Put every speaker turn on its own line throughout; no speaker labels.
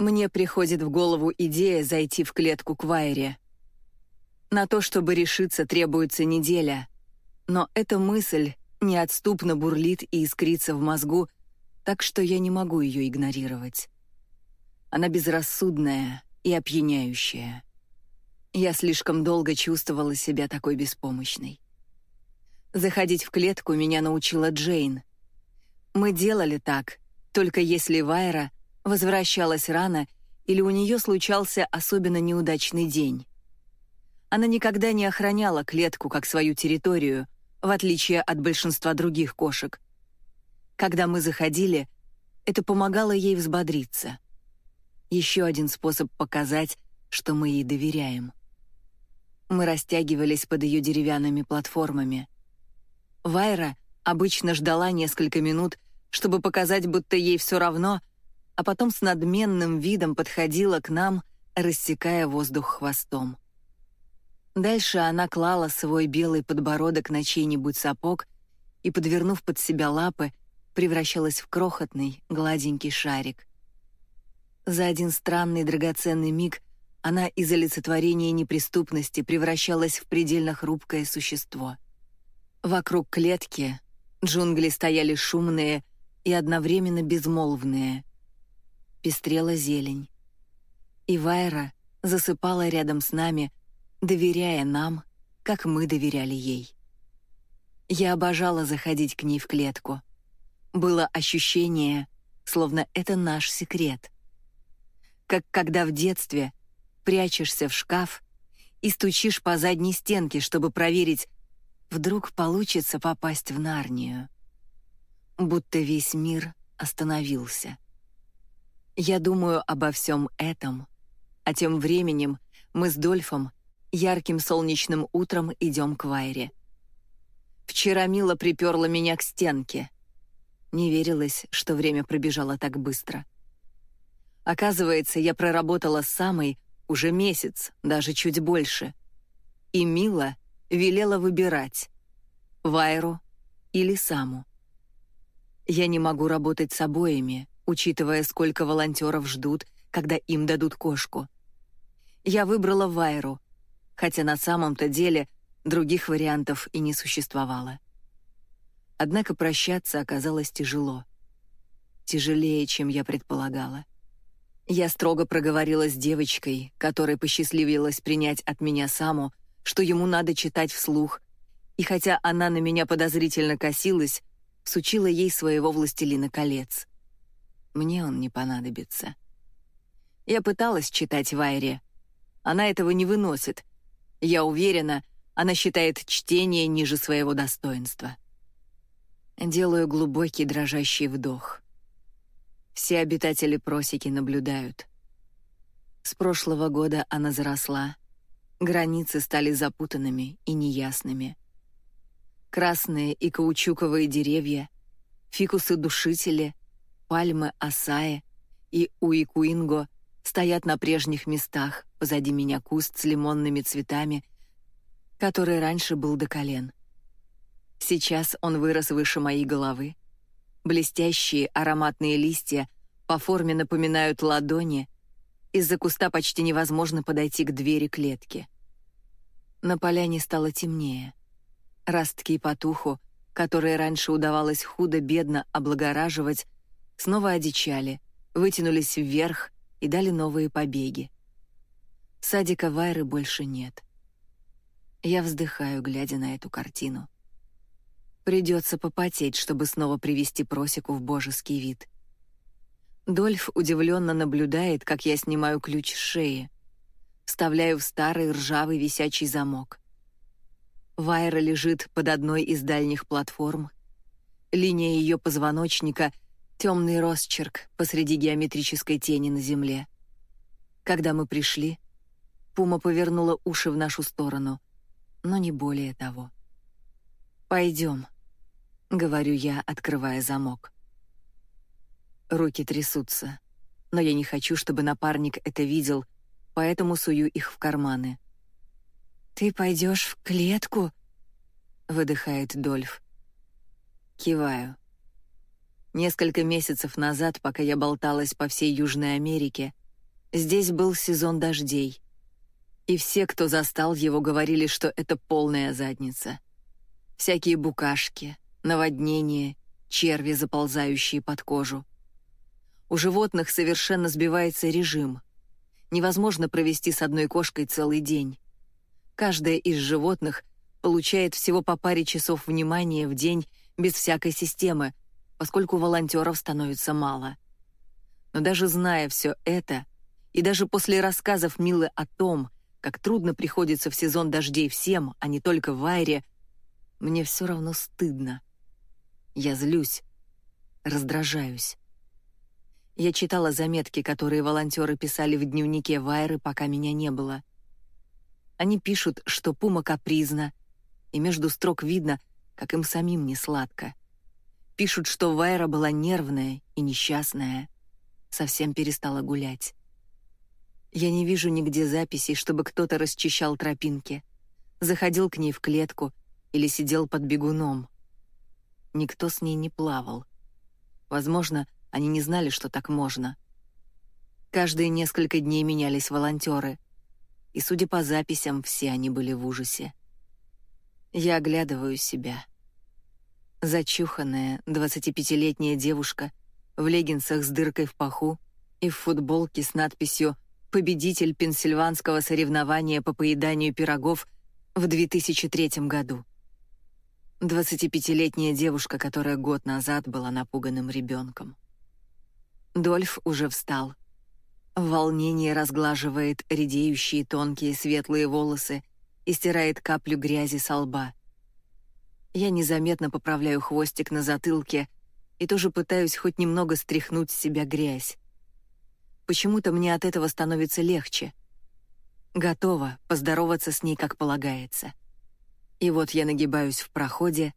Мне приходит в голову идея зайти в клетку к Вайре. На то, чтобы решиться, требуется неделя, но эта мысль неотступно бурлит и искрится в мозгу, так что я не могу ее игнорировать. Она безрассудная и опьяняющая. Я слишком долго чувствовала себя такой беспомощной. Заходить в клетку меня научила Джейн. Мы делали так, только если Вайра возвращалась рано или у нее случался особенно неудачный день. Она никогда не охраняла клетку как свою территорию, в отличие от большинства других кошек. Когда мы заходили, это помогало ей взбодриться. Еще один способ показать, что мы ей доверяем. Мы растягивались под ее деревянными платформами. Вайра обычно ждала несколько минут, чтобы показать, будто ей все равно, а потом с надменным видом подходила к нам, рассекая воздух хвостом. Дальше она клала свой белый подбородок на чей-нибудь сапог и, подвернув под себя лапы, превращалась в крохотный, гладенький шарик. За один странный драгоценный миг она из олицетворения неприступности превращалась в предельно хрупкое существо. Вокруг клетки джунгли стояли шумные и одновременно безмолвные. Пестрела зелень. И Вайра засыпала рядом с нами, доверяя нам, как мы доверяли ей. Я обожала заходить к ней в клетку. Было ощущение, словно это наш секрет. Как когда в детстве прячешься в шкаф и стучишь по задней стенке, чтобы проверить, вдруг получится попасть в Нарнию. Будто весь мир остановился. Я думаю обо всем этом, а тем временем мы с Дольфом ярким солнечным утром идем к Вайре. Вчера Мила приперла меня к стенке. Не верилось, что время пробежало так быстро. Оказывается, я проработала самой уже месяц, даже чуть больше. И Мила велела выбирать — Вайру или Саму. Я не могу работать с обоими, учитывая, сколько волонтеров ждут, когда им дадут кошку. Я выбрала Вайру, хотя на самом-то деле других вариантов и не существовало. Однако прощаться оказалось тяжело. Тяжелее, чем я предполагала. Я строго проговорила с девочкой, которой посчастливилось принять от меня саму, что ему надо читать вслух, и хотя она на меня подозрительно косилась, сучила ей своего «Властелина колец». Мне он не понадобится. Я пыталась читать Вайре. Она этого не выносит. Я уверена, она считает чтение ниже своего достоинства. Делаю глубокий дрожащий вдох. Все обитатели просеки наблюдают. С прошлого года она заросла. Границы стали запутанными и неясными. Красные и каучуковые деревья, фикусы-душители, пальмы асаи и уикуинго стоят на прежних местах, позади меня куст с лимонными цветами, который раньше был до колен. Сейчас он вырос выше моей головы, Блестящие ароматные листья по форме напоминают ладони. Из-за куста почти невозможно подойти к двери клетки. На поляне стало темнее. Ростки потуху, которые раньше удавалось худо-бедно облагораживать, снова одичали, вытянулись вверх и дали новые побеги. Садика Вайры больше нет. Я вздыхаю, глядя на эту картину. Придется попотеть, чтобы снова привести просеку в божеский вид. Дольф удивленно наблюдает, как я снимаю ключ с шеи. Вставляю в старый ржавый висячий замок. Вайра лежит под одной из дальних платформ. Линия ее позвоночника — темный росчерк посреди геометрической тени на земле. Когда мы пришли, Пума повернула уши в нашу сторону, но не более того. «Пойдем», — говорю я, открывая замок. Руки трясутся, но я не хочу, чтобы напарник это видел, поэтому сую их в карманы. «Ты пойдешь в клетку?» — выдыхает Дольф. Киваю. Несколько месяцев назад, пока я болталась по всей Южной Америке, Здесь был сезон дождей. И все, кто застал его, говорили, что это полная задница. Всякие букашки, наводнения, черви, заползающие под кожу. У животных совершенно сбивается режим. Невозможно провести с одной кошкой целый день. Каждая из животных получает всего по паре часов внимания в день без всякой системы, поскольку волонтеров становится мало. Но даже зная все это, и даже после рассказов Милы о том, как трудно приходится в сезон дождей всем, а не только в Айре, мне все равно стыдно. Я злюсь, раздражаюсь. Я читала заметки, которые волонтеры писали в дневнике Вайры, пока меня не было. Они пишут, что Пума капризна, и между строк видно, как им самим не сладко. Пишут, что Вайра была нервная и несчастная, совсем перестала гулять. Я не вижу нигде записей, чтобы кто-то расчищал тропинки, заходил к ней в клетку или сидел под бегуном. Никто с ней не плавал. Возможно, они не знали, что так можно. Каждые несколько дней менялись волонтеры, и, судя по записям, все они были в ужасе. Я оглядываю себя. Зачуханная, 25-летняя девушка в леггинсах с дыркой в паху и в футболке с надписью победитель пенсильванского соревнования по поеданию пирогов в 2003 году. 25-летняя девушка, которая год назад была напуганным ребенком. Дольф уже встал. В волнении разглаживает редеющие тонкие светлые волосы и стирает каплю грязи со лба. Я незаметно поправляю хвостик на затылке и тоже пытаюсь хоть немного стряхнуть с себя грязь. Почему-то мне от этого становится легче. Готова поздороваться с ней, как полагается. И вот я нагибаюсь в проходе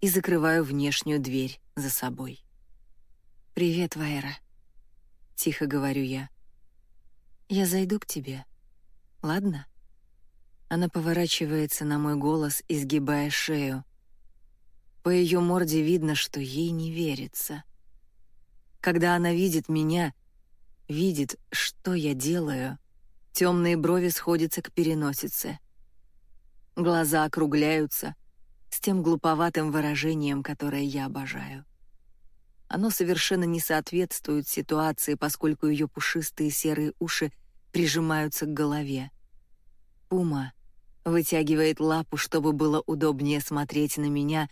и закрываю внешнюю дверь за собой. «Привет, Вайра», — тихо говорю я. «Я зайду к тебе, ладно?» Она поворачивается на мой голос, изгибая шею. По ее морде видно, что ей не верится. Когда она видит меня — видит, что я делаю, темные брови сходятся к переносице. Глаза округляются с тем глуповатым выражением, которое я обожаю. Оно совершенно не соответствует ситуации, поскольку ее пушистые серые уши прижимаются к голове. Пума вытягивает лапу, чтобы было удобнее смотреть на меня,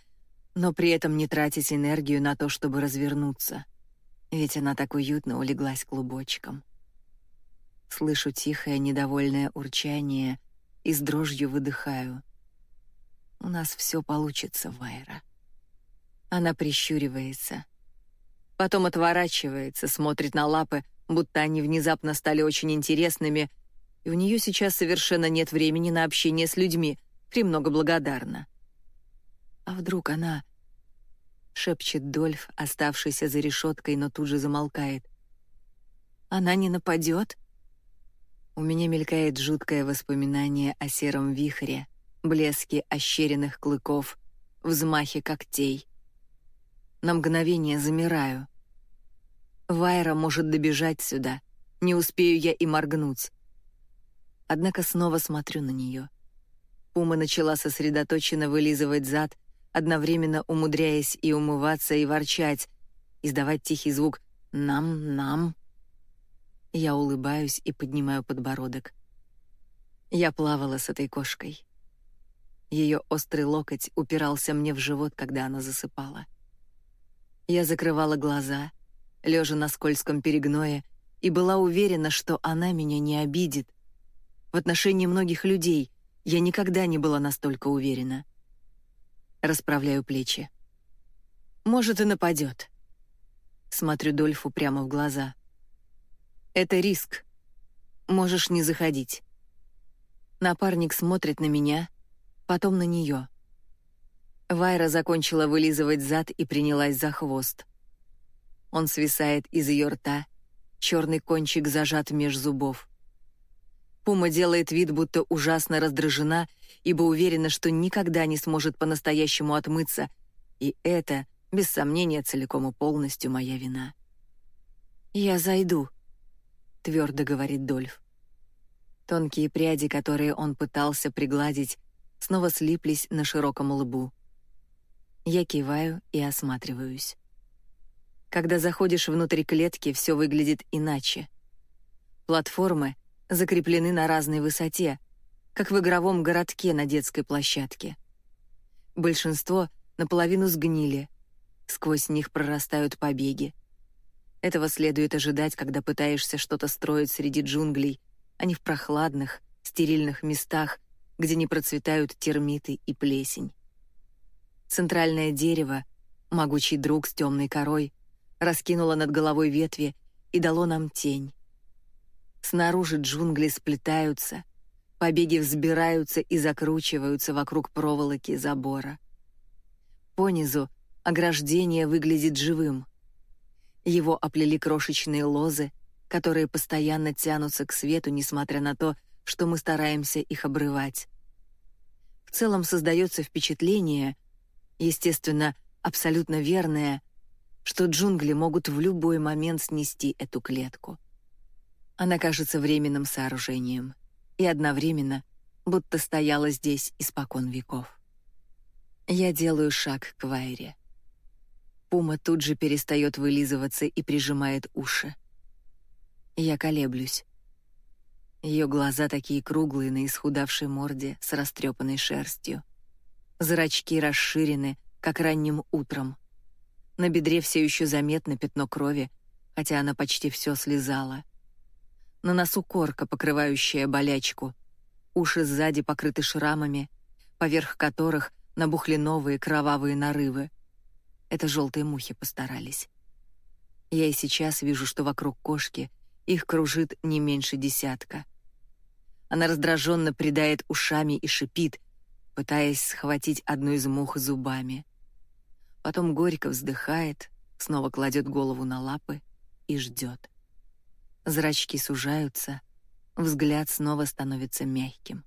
но при этом не тратить энергию на то, чтобы развернуться — ведь она так уютно улеглась клубочком. Слышу тихое недовольное урчание и с дрожью выдыхаю. У нас все получится, Вайра. Она прищуривается. Потом отворачивается, смотрит на лапы, будто они внезапно стали очень интересными, и у нее сейчас совершенно нет времени на общение с людьми, премного благодарна. А вдруг она шепчет Дольф, оставшийся за решеткой, но тут же замолкает. «Она не нападет?» У меня мелькает жуткое воспоминание о сером вихре, блеске ощеренных клыков, взмахе когтей. На мгновение замираю. Вайра может добежать сюда, не успею я и моргнуть. Однако снова смотрю на нее. Пума начала сосредоточенно вылизывать зад, одновременно умудряясь и умываться, и ворчать, издавать тихий звук «нам-нам». Я улыбаюсь и поднимаю подбородок. Я плавала с этой кошкой. Ее острый локоть упирался мне в живот, когда она засыпала. Я закрывала глаза, лежа на скользком перегное, и была уверена, что она меня не обидит. В отношении многих людей я никогда не была настолько уверена. Расправляю плечи. Может, и нападет. Смотрю Дольфу прямо в глаза. Это риск. Можешь не заходить. Напарник смотрит на меня, потом на нее. Вайра закончила вылизывать зад и принялась за хвост. Он свисает из ее рта, черный кончик зажат меж зубов. Пума делает вид, будто ужасно раздражена, ибо уверена, что никогда не сможет по-настоящему отмыться, и это, без сомнения, целиком и полностью моя вина. «Я зайду», — твердо говорит Дольф. Тонкие пряди, которые он пытался пригладить, снова слиплись на широком лбу. Я киваю и осматриваюсь. Когда заходишь внутрь клетки, все выглядит иначе. Платформы закреплены на разной высоте, как в игровом городке на детской площадке. Большинство наполовину сгнили, сквозь них прорастают побеги. Этого следует ожидать, когда пытаешься что-то строить среди джунглей, а не в прохладных, стерильных местах, где не процветают термиты и плесень. Центральное дерево, могучий друг с темной корой, раскинуло над головой ветви и дало нам тень. Снаружи джунгли сплетаются, побеги взбираются и закручиваются вокруг проволоки забора. Понизу ограждение выглядит живым. Его оплели крошечные лозы, которые постоянно тянутся к свету, несмотря на то, что мы стараемся их обрывать. В целом создается впечатление, естественно, абсолютно верное, что джунгли могут в любой момент снести эту клетку. Она кажется временным сооружением и одновременно будто стояла здесь испокон веков. Я делаю шаг к Вайре. Пума тут же перестает вылизываться и прижимает уши. Я колеблюсь. Ее глаза такие круглые на исхудавшей морде с растрепанной шерстью. Зрачки расширены, как ранним утром. На бедре все еще заметно пятно крови, хотя она почти все слезала. На носу корка, покрывающая болячку. Уши сзади покрыты шрамами, поверх которых набухли новые кровавые нарывы. Это желтые мухи постарались. Я и сейчас вижу, что вокруг кошки их кружит не меньше десятка. Она раздраженно придает ушами и шипит, пытаясь схватить одну из мух зубами. Потом горько вздыхает, снова кладет голову на лапы и ждет. Зрачки сужаются, взгляд снова становится мягким.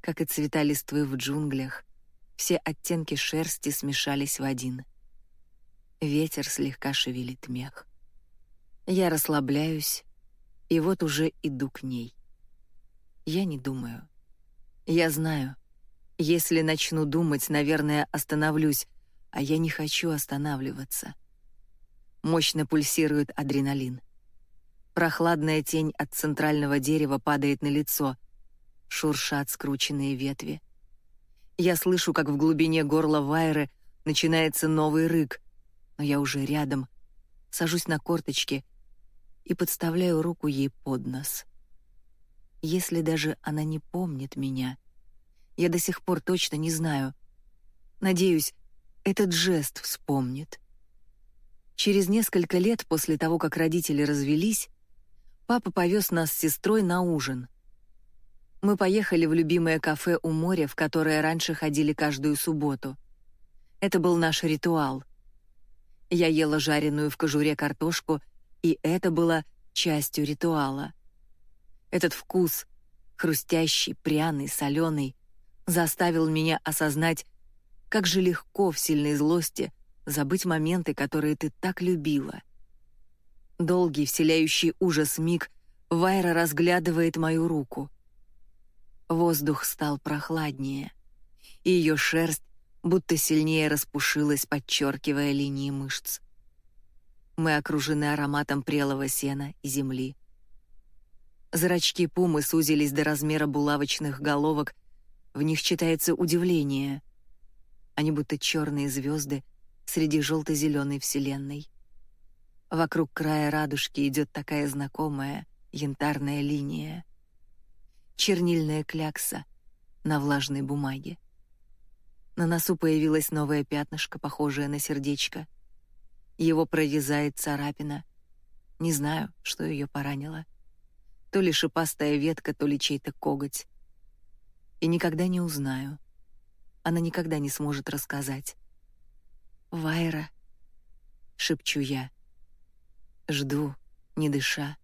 Как и цвета листвы в джунглях, все оттенки шерсти смешались в один. Ветер слегка шевелит мех. Я расслабляюсь, и вот уже иду к ней. Я не думаю. Я знаю. Если начну думать, наверное, остановлюсь, а я не хочу останавливаться. Мощно пульсирует адреналин. Прохладная тень от центрального дерева падает на лицо. Шуршат скрученные ветви. Я слышу, как в глубине горла Вайры начинается новый рык, но я уже рядом. Сажусь на корточки — и подставляю руку ей под нос. Если даже она не помнит меня, я до сих пор точно не знаю. Надеюсь, этот жест вспомнит. Через несколько лет после того, как родители развелись, папа повез нас с сестрой на ужин. Мы поехали в любимое кафе у моря, в которое раньше ходили каждую субботу. Это был наш ритуал. Я ела жареную в кожуре картошку и это было частью ритуала. Этот вкус, хрустящий, пряный, соленый, заставил меня осознать, как же легко в сильной злости забыть моменты, которые ты так любила. Долгий, вселяющий ужас миг, Вайра разглядывает мою руку. Воздух стал прохладнее, и ее шерсть будто сильнее распушилась, подчеркивая линии мышц. Мы окружены ароматом прелого сена и земли. Зрачки пумы сузились до размера булавочных головок, в них читается удивление. Они будто черные звезды среди желто-зеленой вселенной. Вокруг края радужки идет такая знакомая янтарная линия. Чернильная клякса на влажной бумаге. На носу появилось новое пятнышко, похожее на сердечко. Его прорезает царапина. Не знаю, что ее поранило. То ли шипастая ветка, то ли чей-то коготь. И никогда не узнаю. Она никогда не сможет рассказать. «Вайра», — шепчу я. Жду, не дыша.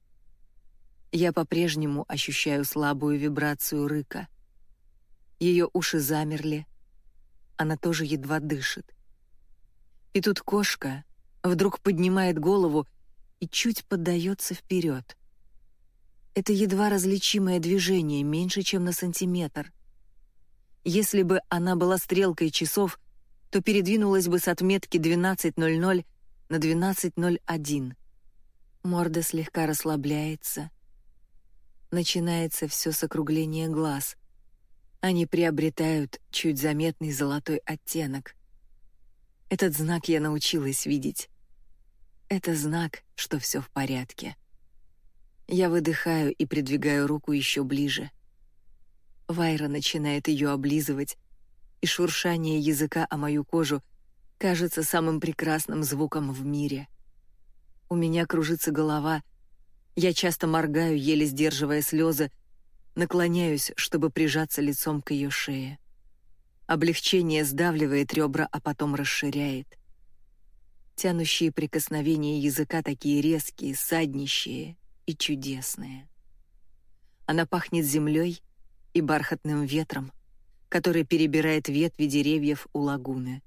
Я по-прежнему ощущаю слабую вибрацию рыка. Ее уши замерли. Она тоже едва дышит. И тут кошка, вдруг поднимает голову и чуть поддается вперед. Это едва различимое движение, меньше, чем на сантиметр. Если бы она была стрелкой часов, то передвинулась бы с отметки 12.00 на 12.01. Морда слегка расслабляется. Начинается все с округления глаз. Они приобретают чуть заметный золотой оттенок. Этот знак я научилась видеть. Это знак, что все в порядке. Я выдыхаю и придвигаю руку еще ближе. Вайра начинает ее облизывать, и шуршание языка о мою кожу кажется самым прекрасным звуком в мире. У меня кружится голова, я часто моргаю, еле сдерживая слезы, наклоняюсь, чтобы прижаться лицом к ее шее. Облегчение сдавливает ребра, а потом расширяет. Тянущие прикосновения языка такие резкие, саднищие и чудесные. Она пахнет землей и бархатным ветром, который перебирает ветви деревьев у лагуны.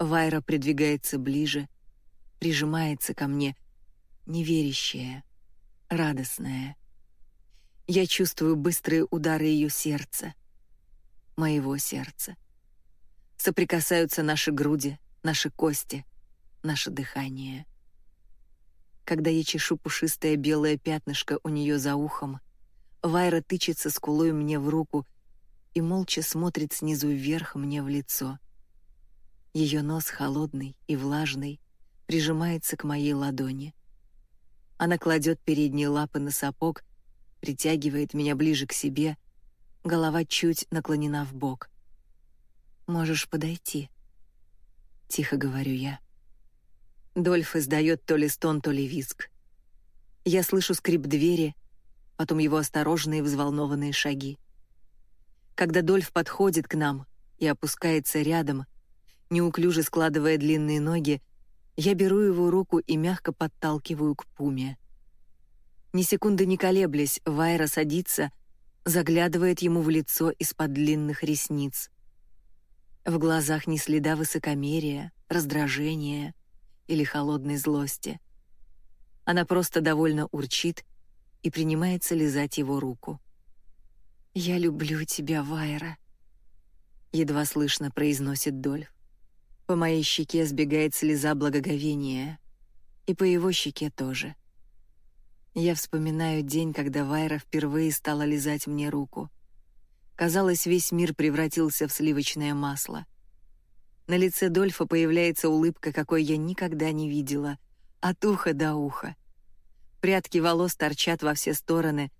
Вайра придвигается ближе, прижимается ко мне, неверящая, радостная. Я чувствую быстрые удары ее сердца, моего сердца. Соприкасаются наши груди, наши кости, наше дыхание. Когда я чешу пушистое белое пятнышко у нее за ухом, Вайра тычется скулой мне в руку и молча смотрит снизу вверх мне в лицо. Ее нос холодный и влажный прижимается к моей ладони. Она кладет передние лапы на сапог, притягивает меня ближе к себе, голова чуть наклонена в бок. Можешь подойти, тихо говорю я. Дольф издает то ли стон, то ли визг. Я слышу скрип двери, потом его осторожные взволнованные шаги. Когда Дольф подходит к нам и опускается рядом, неуклюже складывая длинные ноги, я беру его руку и мягко подталкиваю к пуме. Ни секунды не колеблясь, Вайра садится, заглядывает ему в лицо из-под длинных ресниц. В глазах ни следа высокомерия, раздражения, или холодной злости. Она просто довольно урчит и принимается лизать его руку. «Я люблю тебя, Вайра», — едва слышно произносит Дольф. По моей щеке сбегает слеза благоговения, и по его щеке тоже. Я вспоминаю день, когда Вайра впервые стала лизать мне руку. Казалось, весь мир превратился в сливочное масло. На лице Дольфа появляется улыбка, какой я никогда не видела, от уха до уха. Прядки волос торчат во все стороны,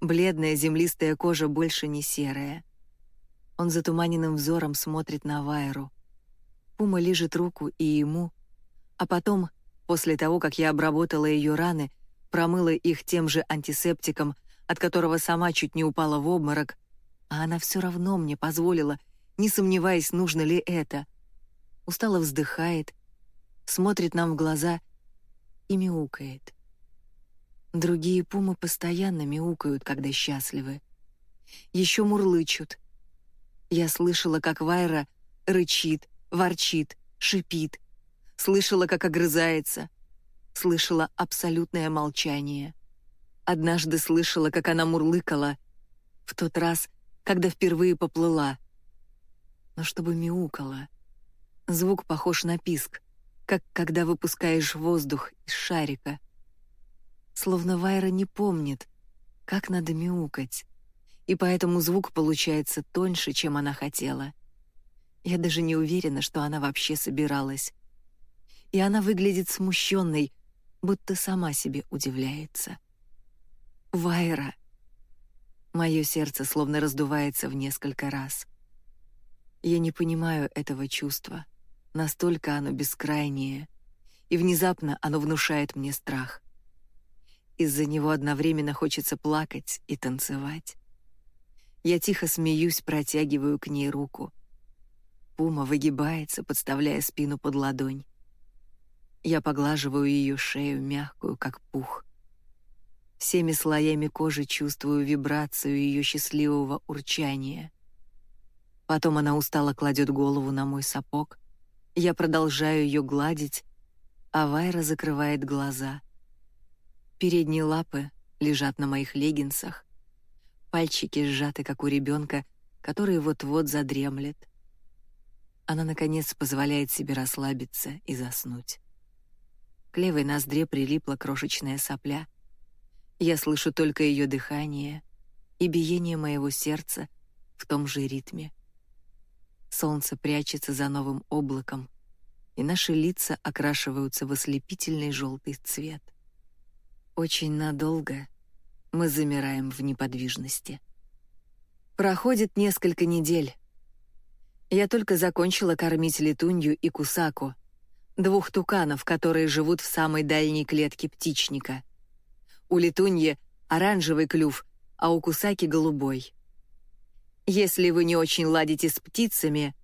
бледная землистая кожа больше не серая. Он затуманенным взором смотрит на Вайру. Пума лижет руку и ему, а потом, после того, как я обработала ее раны, промыла их тем же антисептиком, от которого сама чуть не упала в обморок, а она все равно мне позволила, не сомневаясь, нужно ли это, устало вздыхает, смотрит нам в глаза и мяукает. Другие пумы постоянно мяукают, когда счастливы. Еще мурлычут. Я слышала, как Вайра рычит, ворчит, шипит. Слышала, как огрызается. Слышала абсолютное молчание. Однажды слышала, как она мурлыкала в тот раз, когда впервые поплыла. Но чтобы мяукала, Звук похож на писк, как когда выпускаешь воздух из шарика. Словно Вайра не помнит, как надо мяукать, и поэтому звук получается тоньше, чем она хотела. Я даже не уверена, что она вообще собиралась. И она выглядит смущенной, будто сама себе удивляется. Вайра. Мое сердце словно раздувается в несколько раз. Я не понимаю этого чувства. Настолько оно бескрайнее, и внезапно оно внушает мне страх. Из-за него одновременно хочется плакать и танцевать. Я тихо смеюсь, протягиваю к ней руку. Пума выгибается, подставляя спину под ладонь. Я поглаживаю ее шею, мягкую, как пух. Всеми слоями кожи чувствую вибрацию ее счастливого урчания. Потом она устало кладет голову на мой сапог, я продолжаю ее гладить, а Вайра закрывает глаза. Передние лапы лежат на моих леггинсах. Пальчики сжаты, как у ребенка, который вот-вот задремлет. Она, наконец, позволяет себе расслабиться и заснуть. К левой ноздре прилипла крошечная сопля. Я слышу только ее дыхание и биение моего сердца в том же ритме. Солнце прячется за новым облаком, и наши лица окрашиваются в ослепительный желтый цвет. Очень надолго мы замираем в неподвижности. Проходит несколько недель. Я только закончила кормить летунью и кусаку, двух туканов, которые живут в самой дальней клетке птичника. У летуньи оранжевый клюв, а у кусаки голубой. Если вы не очень ладите с птицами,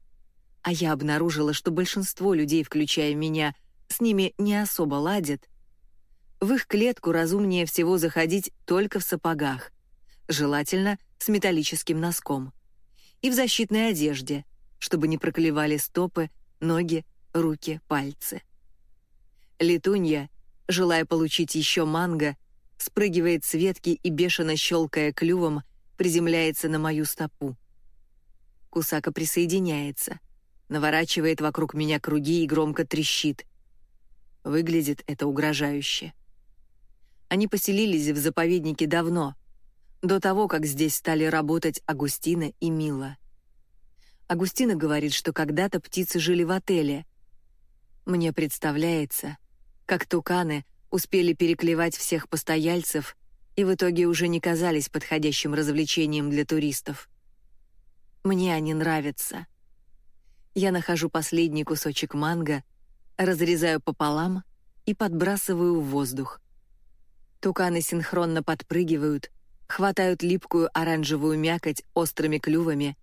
а я обнаружила, что большинство людей, включая меня, с ними не особо ладят, в их клетку разумнее всего заходить только в сапогах, желательно с металлическим носком, и в защитной одежде, чтобы не проклевали стопы, ноги, руки, пальцы. Летунья, желая получить еще манго, спрыгивает с ветки и, бешено щелкая клювом, приземляется на мою стопу. Кусака присоединяется, наворачивает вокруг меня круги и громко трещит. Выглядит это угрожающе. Они поселились в заповеднике давно, до того, как здесь стали работать Агустина и Мила. Агустина говорит, что когда-то птицы жили в отеле. Мне представляется, как туканы успели переклевать всех постояльцев и в итоге уже не казались подходящим развлечением для туристов. Мне они нравятся. Я нахожу последний кусочек манго, разрезаю пополам и подбрасываю в воздух. Туканы синхронно подпрыгивают, хватают липкую оранжевую мякоть острыми клювами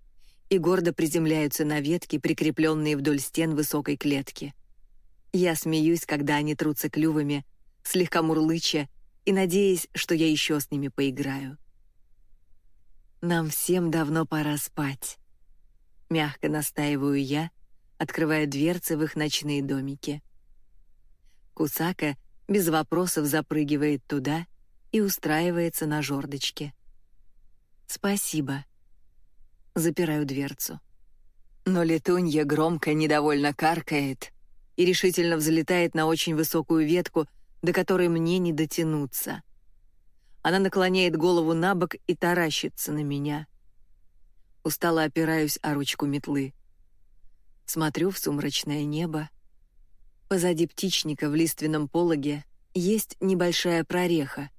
и гордо приземляются на ветки, прикрепленные вдоль стен высокой клетки. Я смеюсь, когда они трутся клювами, слегка мурлыча и надеясь, что я еще с ними поиграю. Нам всем давно пора спать. Мягко настаиваю я, открывая дверцы в их ночные домики. Кусака без вопросов запрыгивает туда и устраивается на жердочке. «Спасибо». Запираю дверцу. Но летунья громко недовольно каркает и решительно взлетает на очень высокую ветку, до которой мне не дотянуться. Она наклоняет голову на бок и таращится на меня. Устало опираюсь о ручку метлы. Смотрю в сумрачное небо, Позади птичника в лиственном пологе есть небольшая прореха.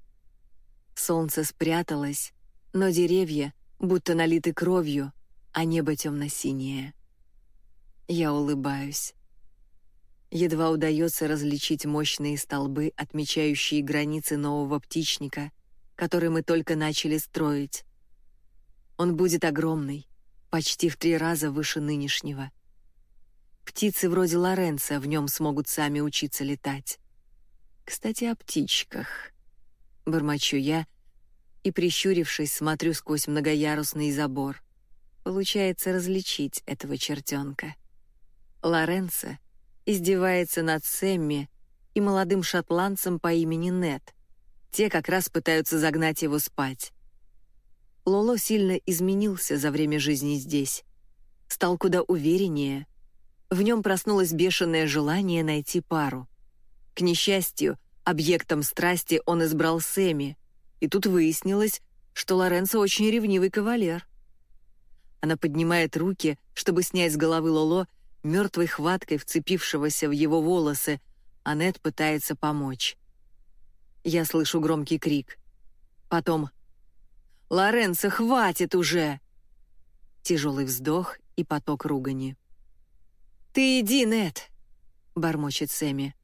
Солнце спряталось, но деревья будто налиты кровью, а небо темно-синее. Я улыбаюсь. Едва удается различить мощные столбы, отмечающие границы нового птичника, который мы только начали строить. Он будет огромный, почти в три раза выше нынешнего. Птицы вроде Лоренца в нем смогут сами учиться летать. Кстати, о птичках. Бормочу я и, прищурившись, смотрю сквозь многоярусный забор. Получается различить этого чертенка. Лоренцо издевается над Сэмми и молодым шотландцем по имени Нет. Те как раз пытаются загнать его спать. Лоло сильно изменился за время жизни здесь. Стал куда увереннее — в нем проснулось бешеное желание найти пару. К несчастью, объектом страсти он избрал Сэмми, и тут выяснилось, что Лоренцо очень ревнивый кавалер. Она поднимает руки, чтобы снять с головы Лоло мертвой хваткой вцепившегося в его волосы, а Нет пытается помочь. Я слышу громкий крик. Потом «Лоренцо, хватит уже!» Тяжелый вздох и поток ругани. «Ты иди, Нет, бормочет Сэмми.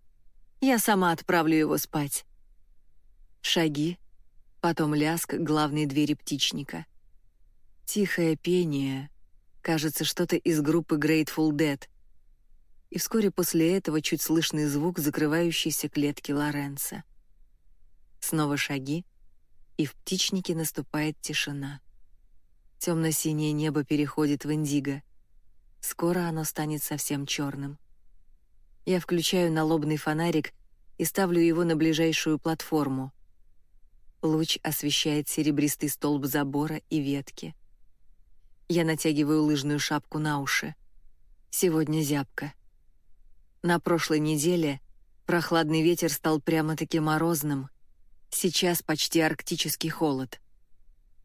«Я сама отправлю его спать». Шаги, потом лязг главной двери птичника. Тихое пение, кажется, что-то из группы Grateful Dead. И вскоре после этого чуть слышный звук закрывающейся клетки Лоренца. Снова шаги, и в птичнике наступает тишина. Темно-синее небо переходит в индиго — Скоро оно станет совсем черным. Я включаю налобный фонарик и ставлю его на ближайшую платформу. Луч освещает серебристый столб забора и ветки. Я натягиваю лыжную шапку на уши. Сегодня зябко. На прошлой неделе прохладный ветер стал прямо-таки морозным. Сейчас почти арктический холод.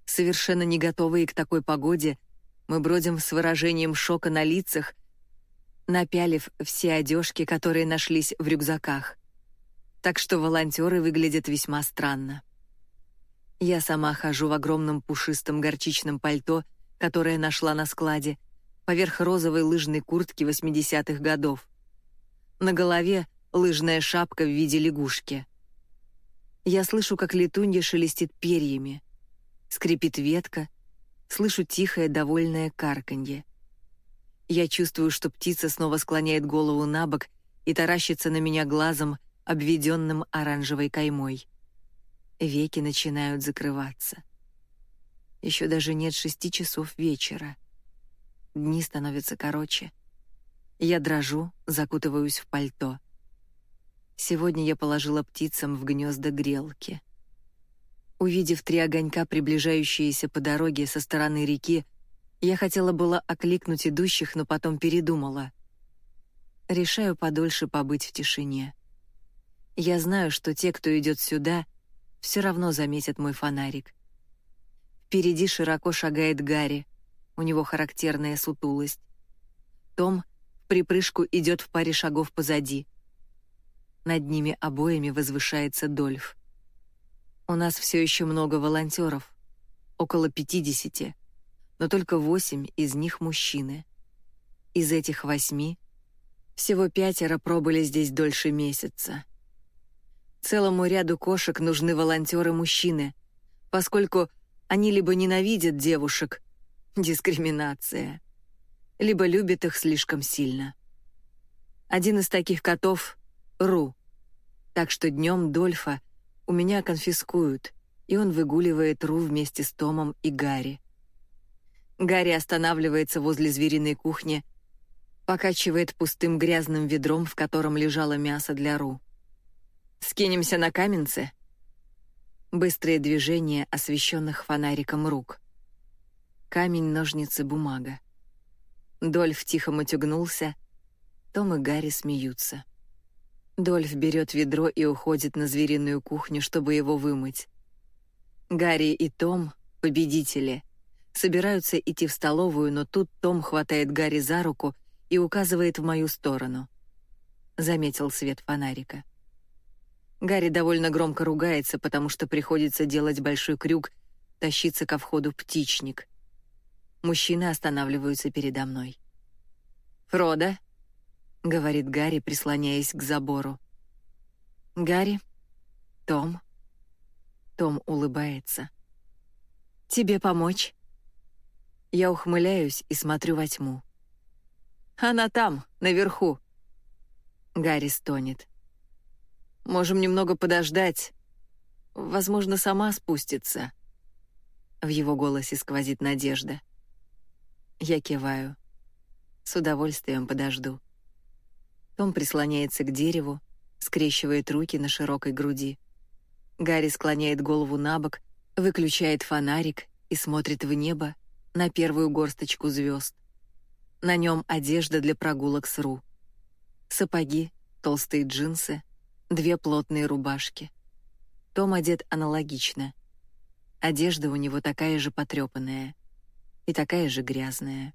Совершенно не готовые к такой погоде, мы бродим с выражением шока на лицах, напялив все одежки, которые нашлись в рюкзаках. Так что волонтеры выглядят весьма странно. Я сама хожу в огромном пушистом горчичном пальто, которое нашла на складе, поверх розовой лыжной куртки 80-х годов. На голове лыжная шапка в виде лягушки. Я слышу, как летунья шелестит перьями. Скрипит ветка, слышу тихое, довольное карканье. Я чувствую, что птица снова склоняет голову на бок и таращится на меня глазом, обведенным оранжевой каймой. Веки начинают закрываться. Еще даже нет шести часов вечера. Дни становятся короче. Я дрожу, закутываюсь в пальто. Сегодня я положила птицам в гнезда грелки. Увидев три огонька, приближающиеся по дороге со стороны реки, я хотела было окликнуть идущих, но потом передумала. Решаю подольше побыть в тишине. Я знаю, что те, кто идет сюда — все равно заметят мой фонарик. Впереди широко шагает Гарри, у него характерная сутулость. Том в припрыжку идет в паре шагов позади. Над ними обоими возвышается Дольф. У нас все еще много волонтеров, около 50, но только восемь из них мужчины. Из этих восьми всего пятеро пробыли здесь дольше месяца. Целому ряду кошек нужны волонтеры-мужчины, поскольку они либо ненавидят девушек, дискриминация, либо любят их слишком сильно. Один из таких котов — Ру. Так что днем Дольфа у меня конфискуют, и он выгуливает Ру вместе с Томом и Гарри. Гарри останавливается возле звериной кухни, покачивает пустым грязным ведром, в котором лежало мясо для Ру. Скинемся на каменцы?» Быстрые движения, освещенных фонариком рук. Камень, ножницы, бумага. Дольф тихо матюгнулся, Том и Гарри смеются. Дольф берет ведро и уходит на звериную кухню, чтобы его вымыть. Гарри и Том, победители, собираются идти в столовую, но тут Том хватает Гарри за руку и указывает в мою сторону. Заметил свет фонарика. Гарри довольно громко ругается, потому что приходится делать большой крюк, тащиться ко входу птичник. Мужчины останавливаются передо мной. «Фродо», — говорит Гарри, прислоняясь к забору. «Гарри? Том?» Том улыбается. «Тебе помочь?» Я ухмыляюсь и смотрю во тьму. «Она там, наверху!» Гарри стонет. Можем немного подождать. Возможно, сама спустится. В его голосе сквозит надежда. Я киваю. С удовольствием подожду. Том прислоняется к дереву, скрещивает руки на широкой груди. Гарри склоняет голову на бок, выключает фонарик и смотрит в небо на первую горсточку звезд. На нем одежда для прогулок с Ру. Сапоги, толстые джинсы, две плотные рубашки. Том одет аналогично. Одежда у него такая же потрепанная и такая же грязная.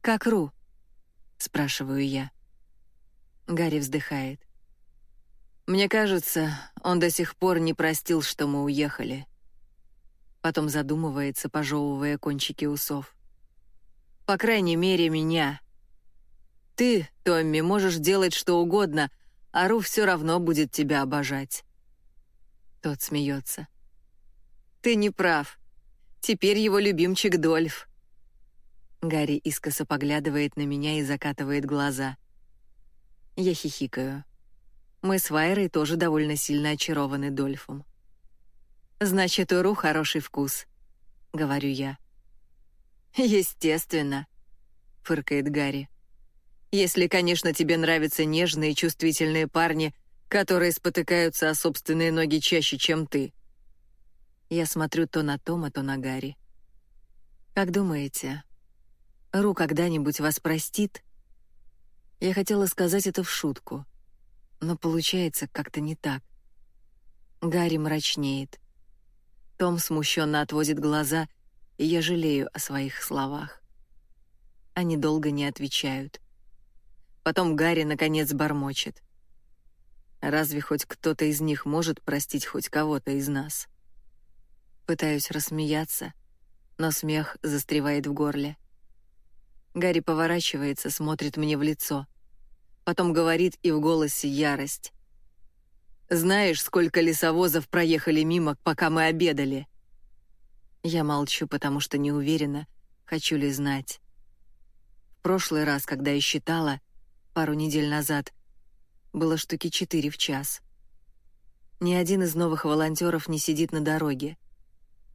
«Как Ру?» — спрашиваю я. Гарри вздыхает. «Мне кажется, он до сих пор не простил, что мы уехали». Потом задумывается, пожевывая кончики усов. «По крайней мере, меня. Ты, Томми, можешь делать что угодно — Ару все равно будет тебя обожать. Тот смеется. Ты не прав. Теперь его любимчик Дольф. Гарри искоса поглядывает на меня и закатывает глаза. Я хихикаю. Мы с Вайрой тоже довольно сильно очарованы Дольфом. «Значит, у Ру хороший вкус», — говорю я. «Естественно», — фыркает Гарри. Если, конечно, тебе нравятся нежные и чувствительные парни, которые спотыкаются о собственные ноги чаще, чем ты. Я смотрю то на Тома, то на Гарри. Как думаете, Ру когда-нибудь вас простит? Я хотела сказать это в шутку, но получается как-то не так. Гарри мрачнеет. Том смущенно отводит глаза, и я жалею о своих словах. Они долго не отвечают. Потом Гарри наконец бормочет. Разве хоть кто-то из них может простить хоть кого-то из нас? Пытаюсь рассмеяться, но смех застревает в горле. Гарри поворачивается, смотрит мне в лицо. Потом говорит и в голосе ярость. «Знаешь, сколько лесовозов проехали мимо, пока мы обедали?» Я молчу, потому что не уверена, хочу ли знать. В прошлый раз, когда я считала, пару недель назад, было штуки четыре в час. Ни один из новых волонтеров не сидит на дороге.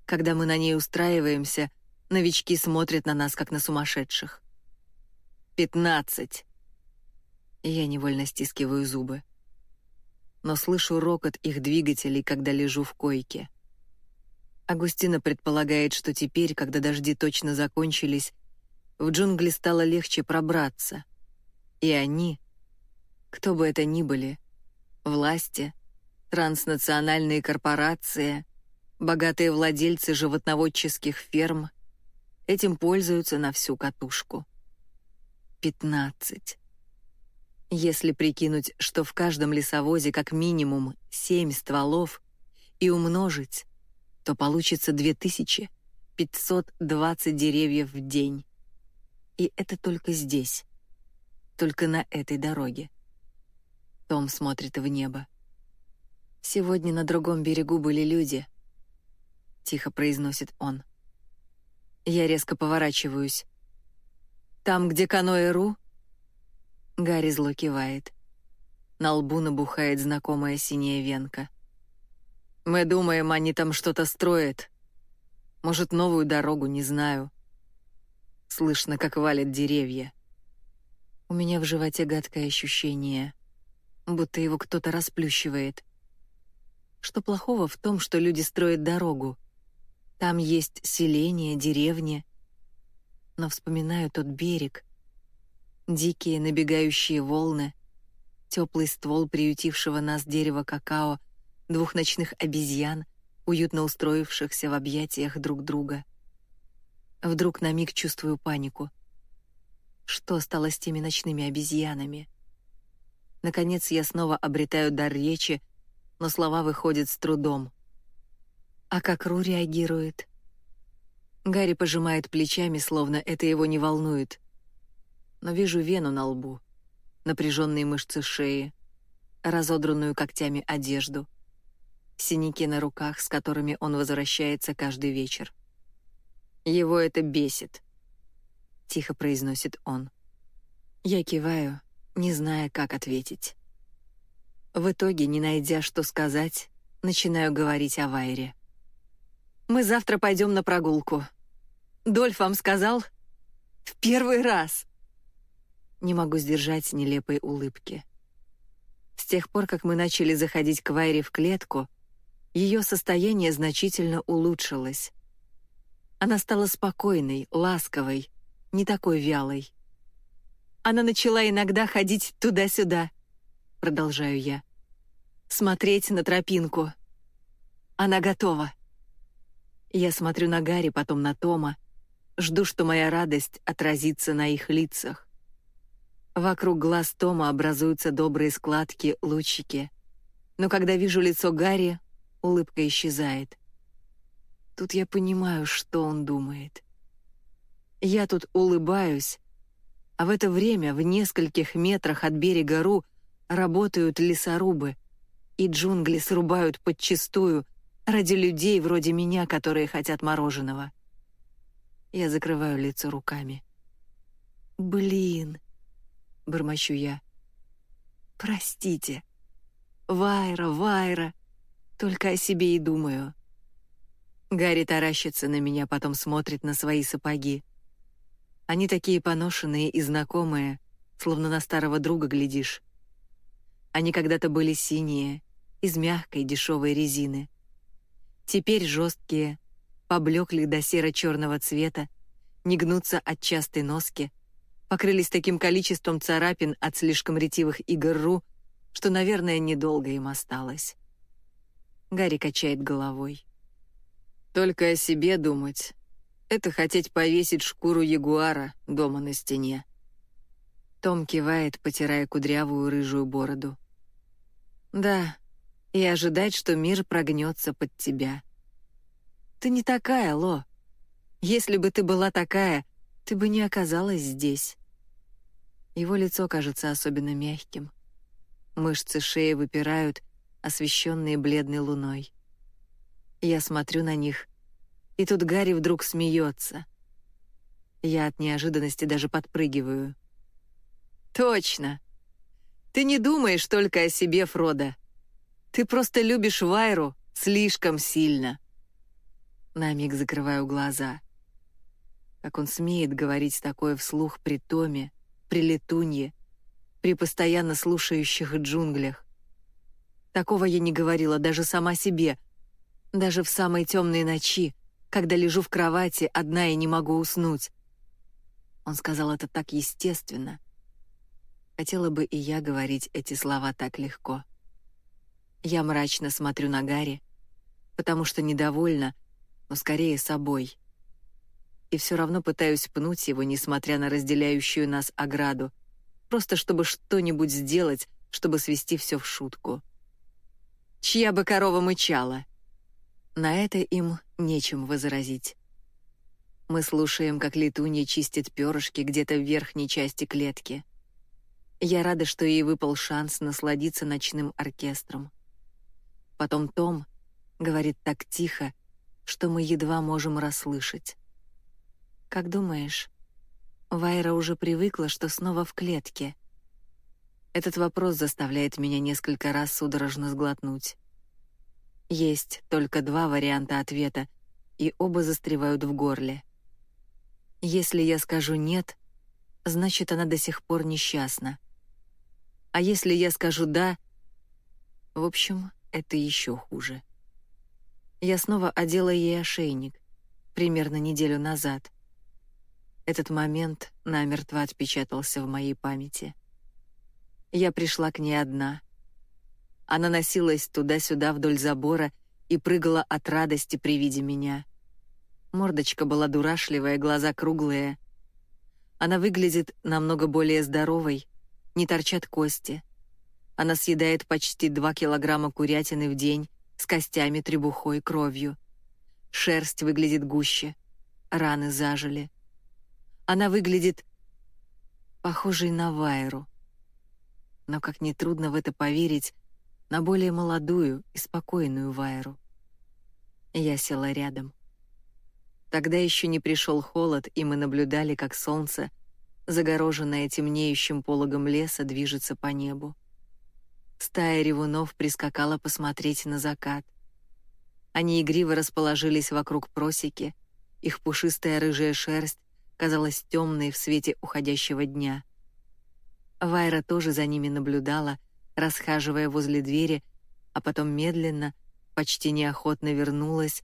Когда мы на ней устраиваемся, новички смотрят на нас, как на сумасшедших. «Пятнадцать!» Я невольно стискиваю зубы. Но слышу рокот их двигателей, когда лежу в койке. Агустина предполагает, что теперь, когда дожди точно закончились, в джунгли стало легче пробраться. И они, кто бы это ни были, власти, транснациональные корпорации, Богатые владельцы животноводческих ферм этим пользуются на всю катушку. 15. Если прикинуть, что в каждом лесовозе как минимум 7 стволов и умножить, то получится 2520 деревьев в день. И это только здесь, только на этой дороге. Том смотрит в небо. Сегодня на другом берегу были люди — тихо произносит он. Я резко поворачиваюсь. Там, где каноэ Ру? Гарри зло кивает. На лбу набухает знакомая синяя венка. Мы думаем, они там что-то строят. Может, новую дорогу, не знаю. Слышно, как валят деревья. У меня в животе гадкое ощущение, будто его кто-то расплющивает. Что плохого в том, что люди строят дорогу? Там есть селение, деревни. Но вспоминаю тот берег. Дикие набегающие волны, теплый ствол приютившего нас дерева какао, двух ночных обезьян, уютно устроившихся в объятиях друг друга. Вдруг на миг чувствую панику. Что стало с теми ночными обезьянами? Наконец я снова обретаю дар речи, но слова выходят с трудом. А как Ру реагирует? Гарри пожимает плечами, словно это его не волнует. Но вижу вену на лбу, напряженные мышцы шеи, разодранную когтями одежду, синяки на руках, с которыми он возвращается каждый вечер. Его это бесит, тихо произносит он. Я киваю, не зная, как ответить. В итоге, не найдя, что сказать, начинаю говорить о Вайре. Мы завтра пойдем на прогулку. Дольф вам сказал? В первый раз. Не могу сдержать нелепой улыбки. С тех пор, как мы начали заходить к Вайре в клетку, ее состояние значительно улучшилось. Она стала спокойной, ласковой, не такой вялой. Она начала иногда ходить туда-сюда, продолжаю я. Смотреть на тропинку. Она готова. Я смотрю на Гарри, потом на Тома, жду, что моя радость отразится на их лицах. Вокруг глаз Тома образуются добрые складки, лучики. Но когда вижу лицо Гарри, улыбка исчезает. Тут я понимаю, что он думает. Я тут улыбаюсь, а в это время в нескольких метрах от берега Ру работают лесорубы, и джунгли срубают подчистую, Ради людей вроде меня, которые хотят мороженого. Я закрываю лицо руками. «Блин!» — бормочу я. «Простите. Вайра, Вайра. Только о себе и думаю». Гарри таращится на меня, потом смотрит на свои сапоги. Они такие поношенные и знакомые, словно на старого друга глядишь. Они когда-то были синие, из мягкой дешевой резины. Теперь жесткие, поблекли до серо-черного цвета, не гнутся от частой носки, покрылись таким количеством царапин от слишком ретивых игр Ру, что, наверное, недолго им осталось. Гарри качает головой. «Только о себе думать. Это хотеть повесить шкуру ягуара дома на стене». Том кивает, потирая кудрявую рыжую бороду. «Да, и ожидать, что мир прогнется под тебя. Ты не такая, Ло. Если бы ты была такая, ты бы не оказалась здесь». Его лицо кажется особенно мягким. Мышцы шеи выпирают, освещенные бледной луной. Я смотрю на них, и тут Гарри вдруг смеется. Я от неожиданности даже подпрыгиваю. «Точно! Ты не думаешь только о себе, Фродо. Ты просто любишь Вайру слишком сильно». На миг закрываю глаза. Как он смеет говорить такое вслух при Томе, при Летунье, при постоянно слушающих джунглях. Такого я не говорила даже сама себе, даже в самой темной ночи, когда лежу в кровати одна и не могу уснуть. Он сказал это так естественно. Хотела бы и я говорить эти слова так легко. Я мрачно смотрю на Гарри, потому что недовольна, но скорее собой. И все равно пытаюсь пнуть его, несмотря на разделяющую нас ограду, просто чтобы что-нибудь сделать, чтобы свести все в шутку. Чья бы корова мычала? На это им нечем возразить. Мы слушаем, как летунья чистит перышки где-то в верхней части клетки. Я рада, что ей выпал шанс насладиться ночным оркестром. Потом Том говорит так тихо, что мы едва можем расслышать. «Как думаешь, Вайра уже привыкла, что снова в клетке. Этот вопрос заставляет меня несколько раз судорожно сглотнуть. Есть только два варианта ответа, и оба застревают в горле. Если я скажу «нет», значит, она до сих пор несчастна. А если я скажу «да», в общем, это еще хуже. Я снова одела ей ошейник, примерно неделю назад — этот момент намертво отпечатался в моей памяти. Я пришла к ней одна. Она носилась туда-сюда вдоль забора и прыгала от радости при виде меня. Мордочка была дурашливая, глаза круглые. Она выглядит намного более здоровой, не торчат кости. Она съедает почти два килограмма курятины в день с костями, требухой, кровью. Шерсть выглядит гуще, раны зажили. Она выглядит похожей на Вайру. Но, как нетрудно в это поверить, на более молодую и спокойную Вайру. Я села рядом. Тогда еще не пришел холод, и мы наблюдали, как солнце, загороженное темнеющим пологом леса, движется по небу. Стая ревунов прискакала посмотреть на закат. Они игриво расположились вокруг просеки, их пушистая рыжая шерсть казалась темной в свете уходящего дня. Вайра тоже за ними наблюдала, расхаживая возле двери, а потом медленно, почти неохотно вернулась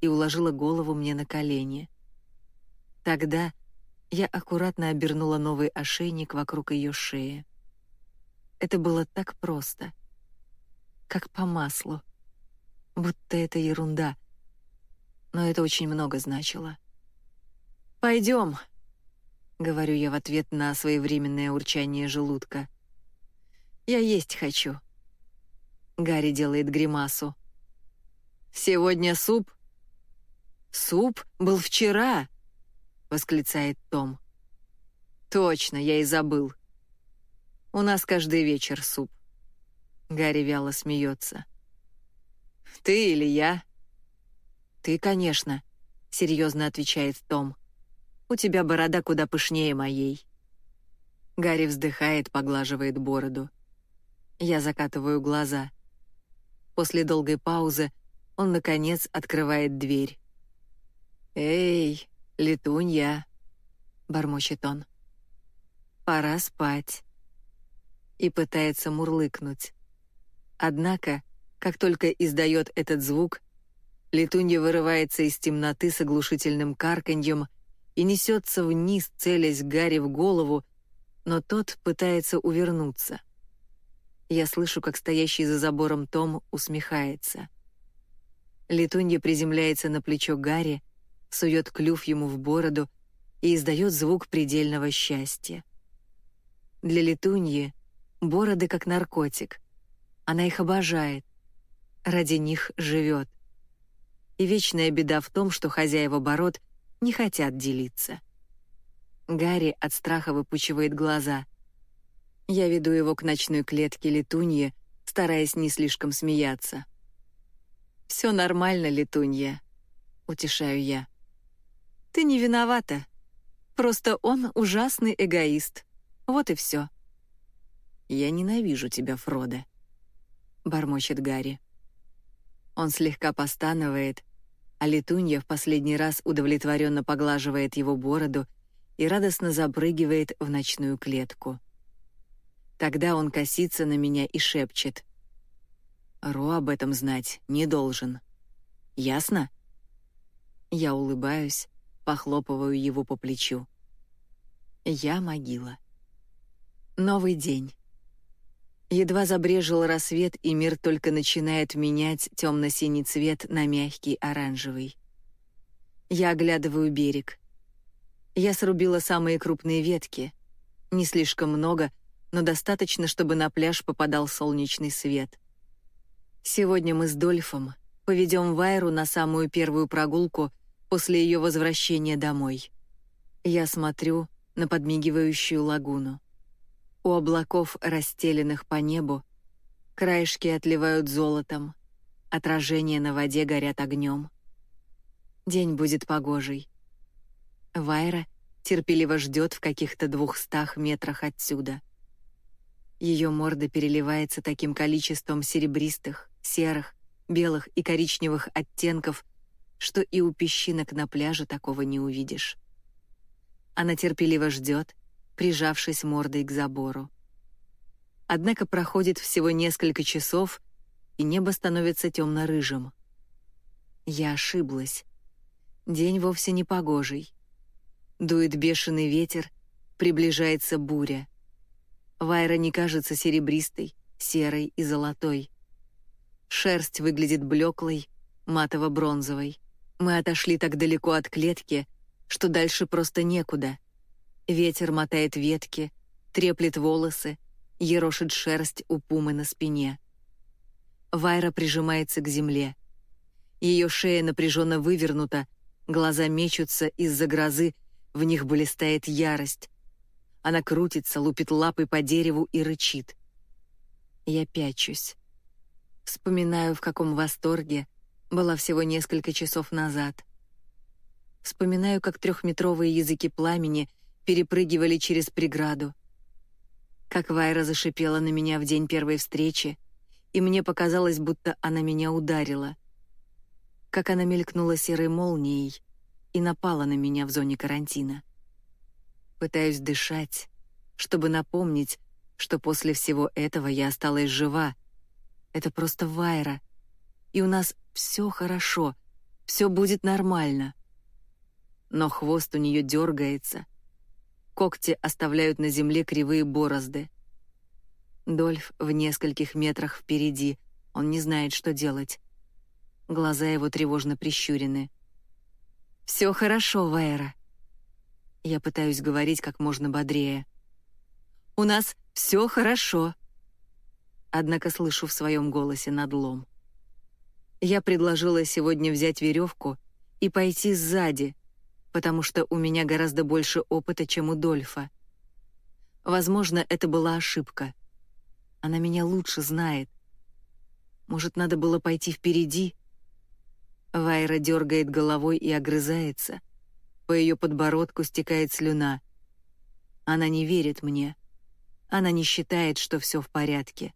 и уложила голову мне на колени. Тогда я аккуратно обернула новый ошейник вокруг ее шеи. Это было так просто, как по маслу, будто это ерунда, но это очень много значило. «Пойдем», — говорю я в ответ на своевременное урчание желудка. «Я есть хочу». Гарри делает гримасу. «Сегодня суп?» «Суп был вчера», — восклицает Том. «Точно, я и забыл. У нас каждый вечер суп». Гарри вяло смеется. «Ты или я?» «Ты, конечно», — серьезно отвечает Том. У тебя борода куда пышнее моей». Гарри вздыхает, поглаживает бороду. Я закатываю глаза. После долгой паузы он, наконец, открывает дверь. «Эй, летунья!» — бормочет он. «Пора спать». И пытается мурлыкнуть. Однако, как только издает этот звук, Летунья вырывается из темноты с оглушительным карканьем и несется вниз, целясь Гарри в голову, но тот пытается увернуться. Я слышу, как стоящий за забором Том усмехается. Летунья приземляется на плечо Гарри, сует клюв ему в бороду и издает звук предельного счастья. Для летуньи бороды как наркотик. Она их обожает. Ради них живет. И вечная беда в том, что хозяева бород не хотят делиться. Гарри от страха выпучивает глаза. Я веду его к ночной клетке летуньи, стараясь не слишком смеяться. «Все нормально, летунья», — утешаю я. «Ты не виновата. Просто он ужасный эгоист. Вот и все». «Я ненавижу тебя, Фродо», — бормочет Гарри. Он слегка постанывает, а летунья в последний раз удовлетворенно поглаживает его бороду и радостно запрыгивает в ночную клетку. Тогда он косится на меня и шепчет. «Ро об этом знать не должен. Ясно?» Я улыбаюсь, похлопываю его по плечу. Я могила. Новый день. Едва забрежил рассвет, и мир только начинает менять темно-синий цвет на мягкий оранжевый. Я оглядываю берег. Я срубила самые крупные ветки. Не слишком много, но достаточно, чтобы на пляж попадал солнечный свет. Сегодня мы с Дольфом поведем Вайру на самую первую прогулку после ее возвращения домой. Я смотрю на подмигивающую лагуну. У облаков, расстеленных по небу, краешки отливают золотом, отражения на воде горят огнем. День будет погожий. Вайра терпеливо ждет в каких-то двухстах метрах отсюда. Ее морда переливается таким количеством серебристых, серых, белых и коричневых оттенков, что и у песчинок на пляже такого не увидишь. Она терпеливо ждет, прижавшись мордой к забору. Однако проходит всего несколько часов, и небо становится темно-рыжим. Я ошиблась. День вовсе не погожий. Дует бешеный ветер, приближается буря. Вайра не кажется серебристой, серой и золотой. Шерсть выглядит блеклой, матово-бронзовой. Мы отошли так далеко от клетки, что дальше просто некуда. Ветер мотает ветки, треплет волосы, ерошит шерсть у пумы на спине. Вайра прижимается к земле. Ее шея напряженно вывернута, глаза мечутся из-за грозы, в них блистает ярость. Она крутится, лупит лапой по дереву и рычит. Я пячусь. Вспоминаю, в каком восторге была всего несколько часов назад — Вспоминаю, как трехметровые языки пламени перепрыгивали через преграду. Как Вайра зашипела на меня в день первой встречи, и мне показалось, будто она меня ударила. Как она мелькнула серой молнией и напала на меня в зоне карантина. Пытаюсь дышать, чтобы напомнить, что после всего этого я осталась жива. Это просто Вайра. И у нас все хорошо, все будет нормально но хвост у нее дергается. Когти оставляют на земле кривые борозды. Дольф в нескольких метрах впереди, он не знает, что делать. Глаза его тревожно прищурены. «Все хорошо, Вайра». Я пытаюсь говорить как можно бодрее. «У нас все хорошо». Однако слышу в своем голосе надлом. Я предложила сегодня взять веревку и пойти сзади, потому что у меня гораздо больше опыта, чем у Дольфа. Возможно, это была ошибка. Она меня лучше знает. Может, надо было пойти впереди? Вайра дергает головой и огрызается. По ее подбородку стекает слюна. Она не верит мне. Она не считает, что все в порядке.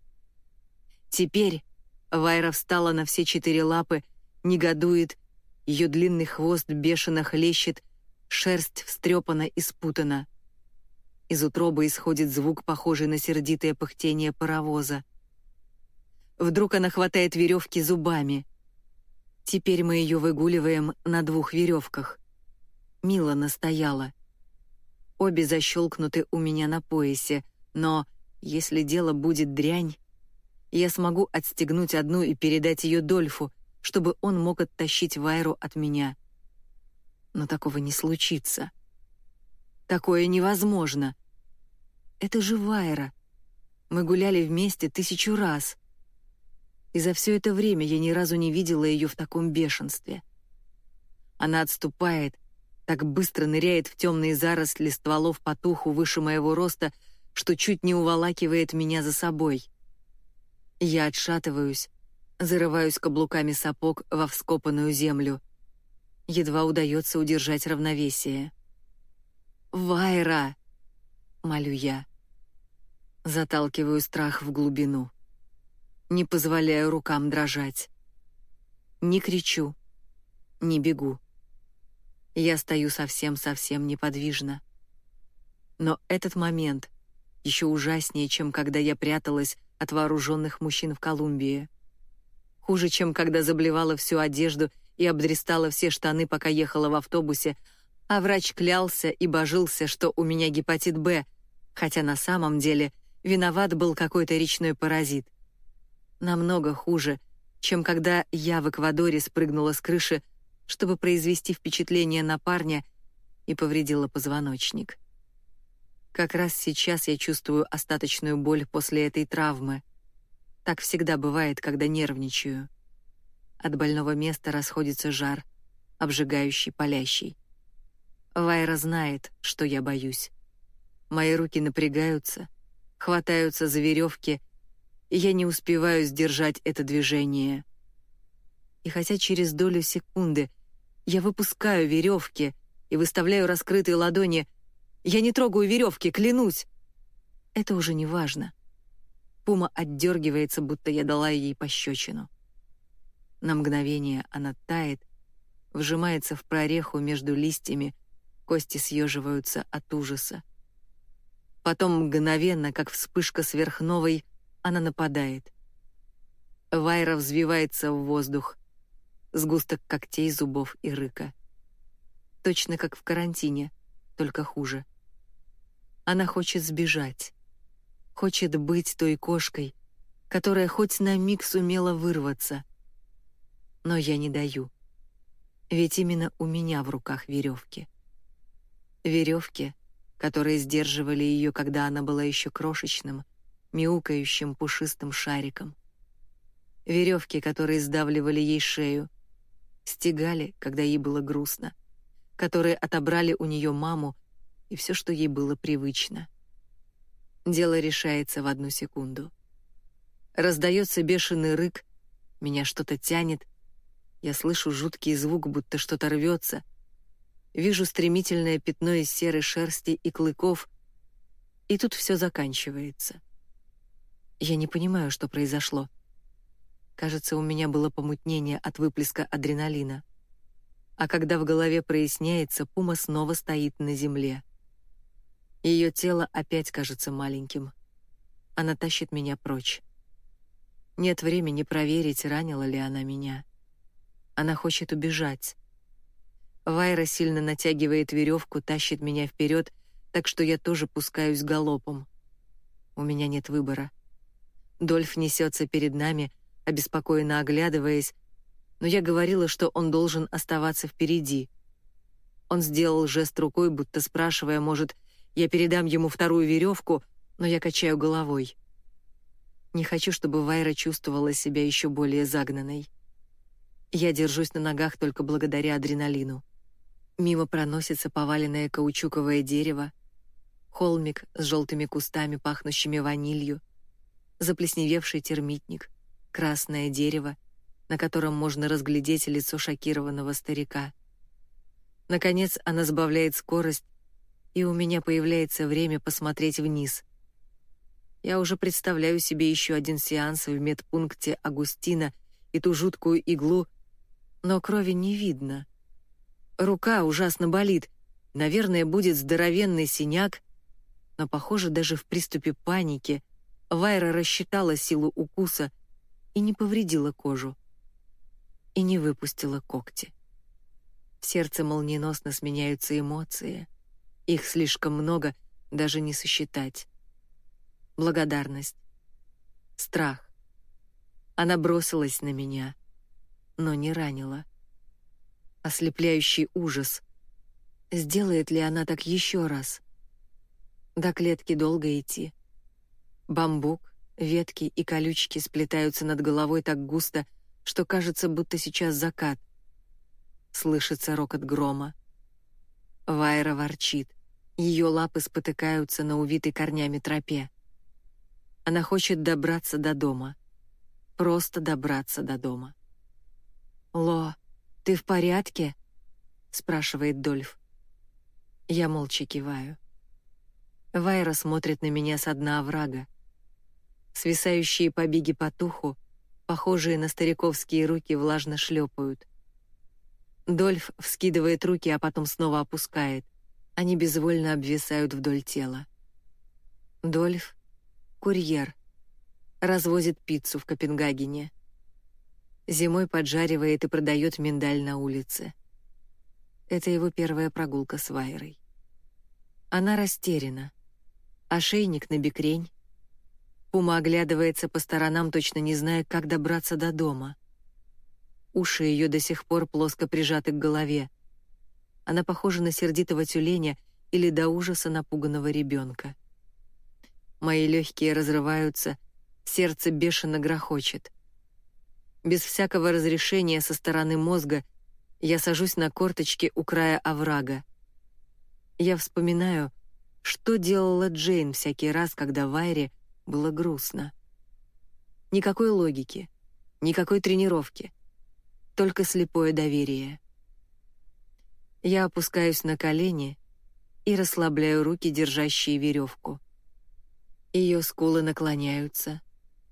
Теперь Вайра встала на все четыре лапы, негодует ее длинный хвост бешено хлещет, шерсть встрепана и спутана. Из утробы исходит звук, похожий на сердитое пыхтение паровоза. Вдруг она хватает веревки зубами. Теперь мы ее выгуливаем на двух веревках. Мила настояла. Обе защелкнуты у меня на поясе, но если дело будет дрянь, я смогу отстегнуть одну и передать ее Дольфу, чтобы он мог оттащить Вайру от меня. Но такого не случится. Такое невозможно. Это же Вайра. Мы гуляли вместе тысячу раз. И за все это время я ни разу не видела ее в таком бешенстве. Она отступает, так быстро ныряет в темные заросли стволов потуху выше моего роста, что чуть не уволакивает меня за собой. Я отшатываюсь, зарываюсь каблуками сапог во вскопанную землю. Едва удается удержать равновесие. «Вайра!» — молю я. Заталкиваю страх в глубину. Не позволяю рукам дрожать. Не кричу, не бегу. Я стою совсем-совсем неподвижно. Но этот момент еще ужаснее, чем когда я пряталась от вооруженных мужчин в Колумбии. Хуже, чем когда заблевала всю одежду и обдрестала все штаны, пока ехала в автобусе, а врач клялся и божился, что у меня гепатит Б, хотя на самом деле — Виноват был какой-то речной паразит. Намного хуже, чем когда я в Эквадоре спрыгнула с крыши, чтобы произвести впечатление на парня и повредила позвоночник. Как раз сейчас я чувствую остаточную боль после этой травмы. Так всегда бывает, когда нервничаю. От больного места расходится жар, обжигающий, палящий. Вайра знает, что я боюсь. Мои руки напрягаются, хватаются за веревки, и я не успеваю сдержать это движение. И хотя через долю секунды я выпускаю веревки и выставляю раскрытые ладони, я не трогаю веревки, клянусь. Это уже не важно. Пума отдергивается, будто я дала ей пощечину. На мгновение она тает, вжимается в прореху между листьями, кости съеживаются от ужаса. Потом мгновенно, как вспышка сверхновой, она нападает. Вайра взвивается в воздух. Сгусток когтей, зубов и рыка. Точно как в карантине, только хуже. Она хочет сбежать. Хочет быть той кошкой, которая хоть на миг сумела вырваться. Но я не даю. Ведь именно у меня в руках веревки. Веревки — которые сдерживали ее, когда она была еще крошечным, мяукающим пушистым шариком. Веревки, которые сдавливали ей шею, стегали, когда ей было грустно, которые отобрали у нее маму и все, что ей было привычно. Дело решается в одну секунду. Раздается бешеный рык, меня что-то тянет, я слышу жуткий звук, будто что-то рвется — вижу стремительное пятно из серой шерсти и клыков, и тут все заканчивается. Я не понимаю, что произошло. Кажется, у меня было помутнение от выплеска адреналина. А когда в голове проясняется, пума снова стоит на земле. Ее тело опять кажется маленьким. Она тащит меня прочь. Нет времени проверить, ранила ли она меня. Она хочет убежать. Вайра сильно натягивает веревку, тащит меня вперед, так что я тоже пускаюсь галопом. У меня нет выбора. Дольф несется перед нами, обеспокоенно оглядываясь, но я говорила, что он должен оставаться впереди. Он сделал жест рукой, будто спрашивая, может, я передам ему вторую веревку, но я качаю головой. Не хочу, чтобы Вайра чувствовала себя еще более загнанной. Я держусь на ногах только благодаря адреналину. Мимо проносится поваленное каучуковое дерево, холмик с желтыми кустами, пахнущими ванилью, заплесневевший термитник, красное дерево, на котором можно разглядеть лицо шокированного старика. Наконец она сбавляет скорость, и у меня появляется время посмотреть вниз. Я уже представляю себе еще один сеанс в медпункте Агустина и ту жуткую иглу, но крови не видно — Рука ужасно болит. Наверное, будет здоровенный синяк. Но, похоже, даже в приступе паники Вайра рассчитала силу укуса и не повредила кожу. и не выпустила когти. В сердце молниеносно сменяются эмоции. Их слишком много, даже не сосчитать. Благодарность. Страх. Она бросилась на меня, но не ранила. Ослепляющий ужас. Сделает ли она так еще раз? До клетки долго идти. Бамбук, ветки и колючки сплетаются над головой так густо, что кажется, будто сейчас закат. Слышится рокот грома. Вайра ворчит. Ее лапы спотыкаются на увитой корнями тропе. Она хочет добраться до дома. Просто добраться до дома. «Ло, ты в порядке?» — спрашивает Дольф. Я молча киваю. Вайра смотрит на меня с дна оврага. Свисающие побеги потуху, похожие на стариковские руки, влажно шлепают. Дольф вскидывает руки, а потом снова опускает. Они безвольно обвисают вдоль тела. Дольф — курьер. Развозит пиццу в Копенгагене. Зимой поджаривает и продает миндаль на улице. Это его первая прогулка с Вайрой. Она растеряна. Ошейник на бекрень. Пума оглядывается по сторонам, точно не зная, как добраться до дома. Уши ее до сих пор плоско прижаты к голове. Она похожа на сердитого тюленя или до ужаса напуганного ребенка. Мои легкие разрываются, сердце бешено грохочет. Без всякого разрешения со стороны мозга я сажусь на корточки у края оврага. Я вспоминаю, что делала Джейн всякий раз, когда Вайре было грустно. Никакой логики, никакой тренировки, только слепое доверие. Я опускаюсь на колени и расслабляю руки, держащие веревку. Ее скулы наклоняются,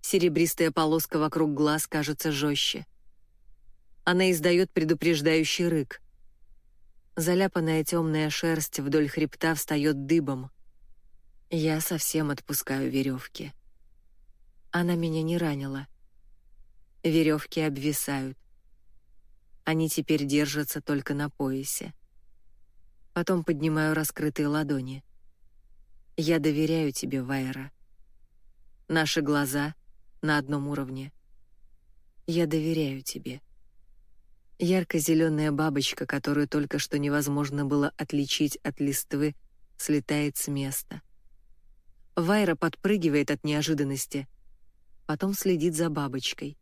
серебристая полоска вокруг глаз кажется жестче. Она издает предупреждающий рык. Заляпанная темная шерсть вдоль хребта встает дыбом. Я совсем отпускаю веревки. Она меня не ранила. Веревки обвисают. Они теперь держатся только на поясе. Потом поднимаю раскрытые ладони. Я доверяю тебе, Вайра. Наши глаза на одном уровне. Я доверяю тебе. Ярко-зеленая бабочка, которую только что невозможно было отличить от листвы, слетает с места. Вайра подпрыгивает от неожиданности, потом следит за бабочкой.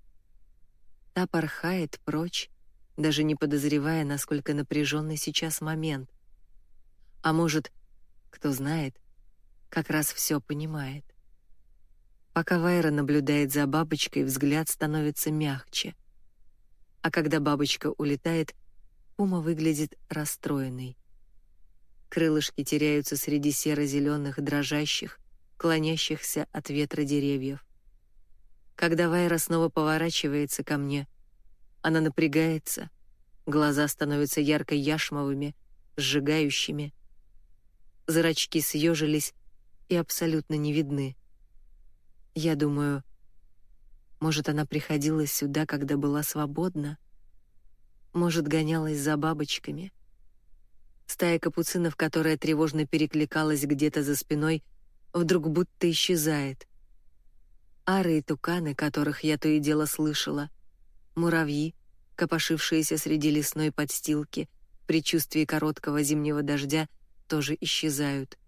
Та порхает прочь, даже не подозревая, насколько напряженный сейчас момент — а может, кто знает, как раз все понимает. Пока Вайра наблюдает за бабочкой, взгляд становится мягче. А когда бабочка улетает, Пума выглядит расстроенной. Крылышки теряются среди серо-зеленых, дрожащих, клонящихся от ветра деревьев. Когда Вайра снова поворачивается ко мне, она напрягается, глаза становятся ярко-яшмовыми, сжигающими, зрачки съежились и абсолютно не видны. Я думаю, может, она приходила сюда, когда была свободна? Может, гонялась за бабочками? Стая капуцинов, которая тревожно перекликалась где-то за спиной, вдруг будто исчезает. Ары и туканы, которых я то и дело слышала, муравьи, копошившиеся среди лесной подстилки, в предчувствии короткого зимнего дождя — тоже исчезают.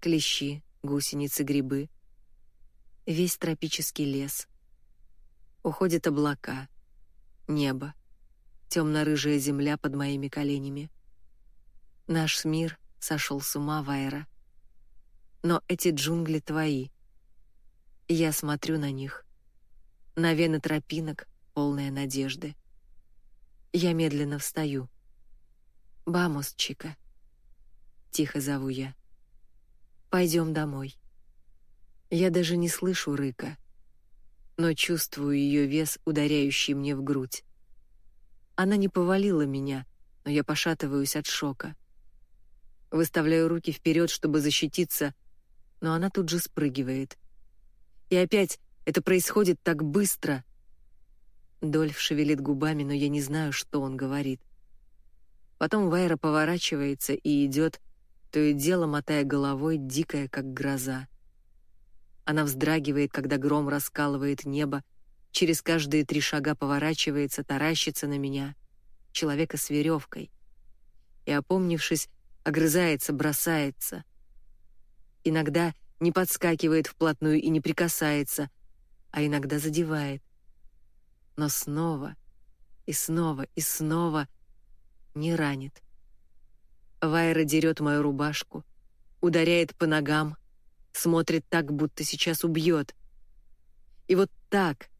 Клещи, гусеницы, грибы. Весь тропический лес. Уходят облака, небо, темно-рыжая земля под моими коленями. Наш мир сошел с ума, Вайра. Но эти джунгли твои. Я смотрю на них. На вены тропинок, полная надежды. Я медленно встаю. «Бамос, Чика». Тихо зову я. Пойдем домой. Я даже не слышу рыка, но чувствую ее вес, ударяющий мне в грудь. Она не повалила меня, но я пошатываюсь от шока. Выставляю руки вперед, чтобы защититься, но она тут же спрыгивает. И опять это происходит так быстро. Дольф шевелит губами, но я не знаю, что он говорит. Потом Вайра поворачивается и идет, то и дело мотая головой, дикая, как гроза. Она вздрагивает, когда гром раскалывает небо, через каждые три шага поворачивается, таращится на меня, человека с веревкой. И, опомнившись, огрызается, бросается. Иногда не подскакивает вплотную и не прикасается, а иногда задевает. Но снова и снова и снова не ранит. Вайра дерет мою рубашку, ударяет по ногам, смотрит так, будто сейчас убьет. И вот так,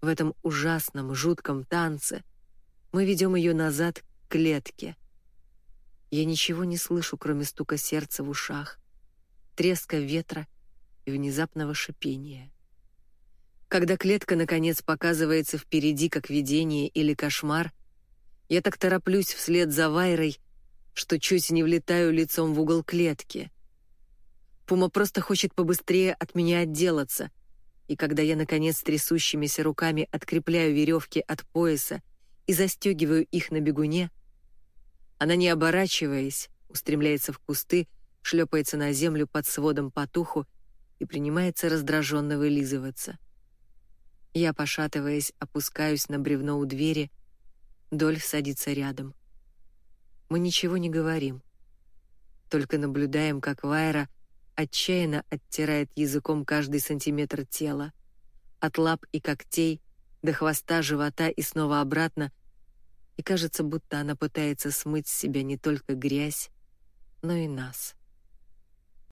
в этом ужасном, жутком танце, мы ведем ее назад к клетке. Я ничего не слышу, кроме стука сердца в ушах, треска ветра и внезапного шипения. Когда клетка, наконец, показывается впереди, как видение или кошмар, я так тороплюсь вслед за Вайрой, что чуть не влетаю лицом в угол клетки. Пума просто хочет побыстрее от меня отделаться, и когда я, наконец, трясущимися руками открепляю веревки от пояса и застегиваю их на бегуне, она, не оборачиваясь, устремляется в кусты, шлепается на землю под сводом потуху и принимается раздраженно вылизываться. Я, пошатываясь, опускаюсь на бревно у двери, Дольф садится рядом. Мы ничего не говорим, только наблюдаем, как Вайра отчаянно оттирает языком каждый сантиметр тела, от лап и когтей до хвоста, живота и снова обратно, и кажется, будто она пытается смыть с себя не только грязь, но и нас.